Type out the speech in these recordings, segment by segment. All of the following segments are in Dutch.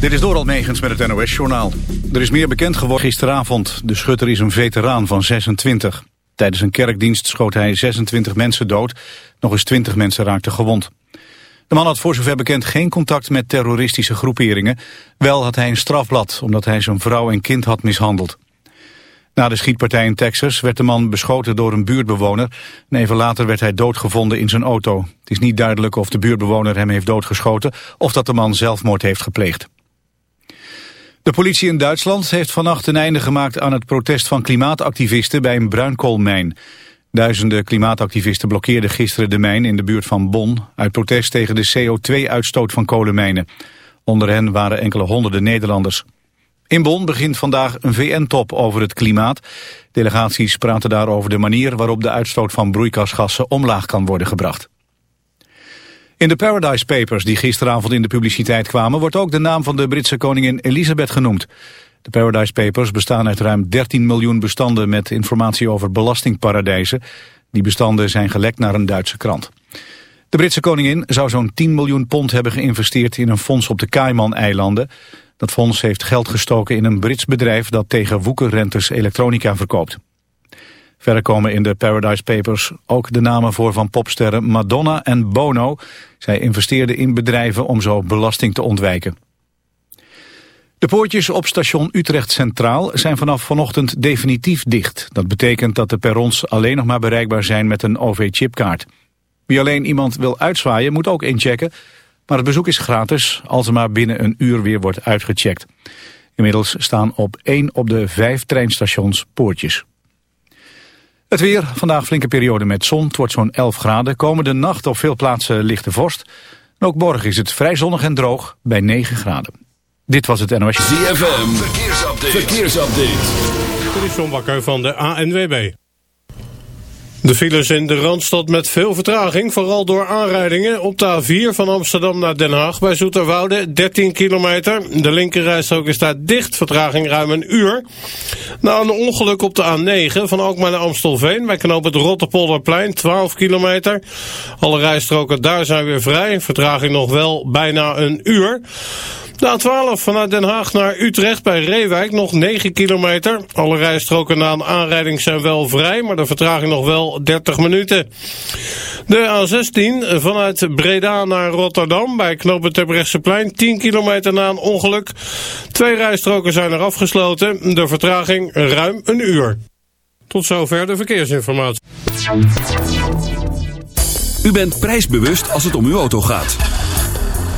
Dit is Doral Megens met het NOS-journaal. Er is meer bekend geworden gisteravond. De schutter is een veteraan van 26. Tijdens een kerkdienst schoot hij 26 mensen dood. Nog eens 20 mensen raakten gewond. De man had voor zover bekend geen contact met terroristische groeperingen. Wel had hij een strafblad, omdat hij zijn vrouw en kind had mishandeld. Na de schietpartij in Texas werd de man beschoten door een buurtbewoner. En even later werd hij doodgevonden in zijn auto. Het is niet duidelijk of de buurtbewoner hem heeft doodgeschoten... of dat de man zelfmoord heeft gepleegd. De politie in Duitsland heeft vannacht een einde gemaakt aan het protest van klimaatactivisten bij een bruinkoolmijn. Duizenden klimaatactivisten blokkeerden gisteren de mijn in de buurt van Bonn uit protest tegen de CO2-uitstoot van kolenmijnen. Onder hen waren enkele honderden Nederlanders. In Bonn begint vandaag een VN-top over het klimaat. Delegaties praten daar over de manier waarop de uitstoot van broeikasgassen omlaag kan worden gebracht. In de Paradise Papers die gisteravond in de publiciteit kwamen... wordt ook de naam van de Britse koningin Elizabeth genoemd. De Paradise Papers bestaan uit ruim 13 miljoen bestanden... met informatie over belastingparadijzen. Die bestanden zijn gelekt naar een Duitse krant. De Britse koningin zou zo'n 10 miljoen pond hebben geïnvesteerd... in een fonds op de Cayman-eilanden. Dat fonds heeft geld gestoken in een Brits bedrijf... dat tegen woekerrentes elektronica verkoopt. Verder komen in de Paradise Papers ook de namen voor van popsterren Madonna en Bono. Zij investeerden in bedrijven om zo belasting te ontwijken. De poortjes op station Utrecht Centraal zijn vanaf vanochtend definitief dicht. Dat betekent dat de perrons alleen nog maar bereikbaar zijn met een OV-chipkaart. Wie alleen iemand wil uitzwaaien moet ook inchecken. Maar het bezoek is gratis als er maar binnen een uur weer wordt uitgecheckt. Inmiddels staan op één op de vijf treinstations poortjes. Het weer, vandaag flinke periode met zon, het wordt zo'n 11 graden. Komende nacht op veel plaatsen lichte vorst. En ook morgen is het vrij zonnig en droog bij 9 graden. Dit was het NOS. ZFM, verkeersupdate. verkeersupdate. Dit is John Bakker van de ANWB. De files in de Randstad met veel vertraging, vooral door aanrijdingen. Op de A4 van Amsterdam naar Den Haag bij Zoeterwoude, 13 kilometer. De linkerrijstrook is daar dicht, vertraging ruim een uur. Na een ongeluk op de A9 van Alkmaar naar Amstelveen... bij knoop het Rotterpolderplein, 12 kilometer. Alle rijstroken daar zijn weer vrij, vertraging nog wel bijna een uur. De A12 vanuit Den Haag naar Utrecht bij Reewijk nog 9 kilometer. Alle rijstroken na een aanrijding zijn wel vrij, maar de vertraging nog wel 30 minuten. De A16 vanuit Breda naar Rotterdam bij knooppunt Terbrechtseplein 10 kilometer na een ongeluk. Twee rijstroken zijn er afgesloten, de vertraging ruim een uur. Tot zover de verkeersinformatie. U bent prijsbewust als het om uw auto gaat.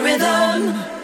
Rhythm.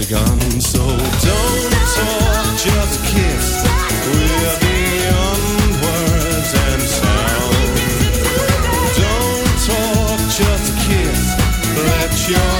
begun. So don't talk, just kiss. We're beyond words and sound. Don't talk, just kiss. Let your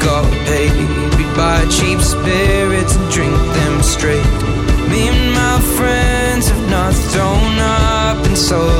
got paid. We'd buy cheap spirits and drink them straight. Me and my friends have not thrown up in so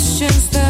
questions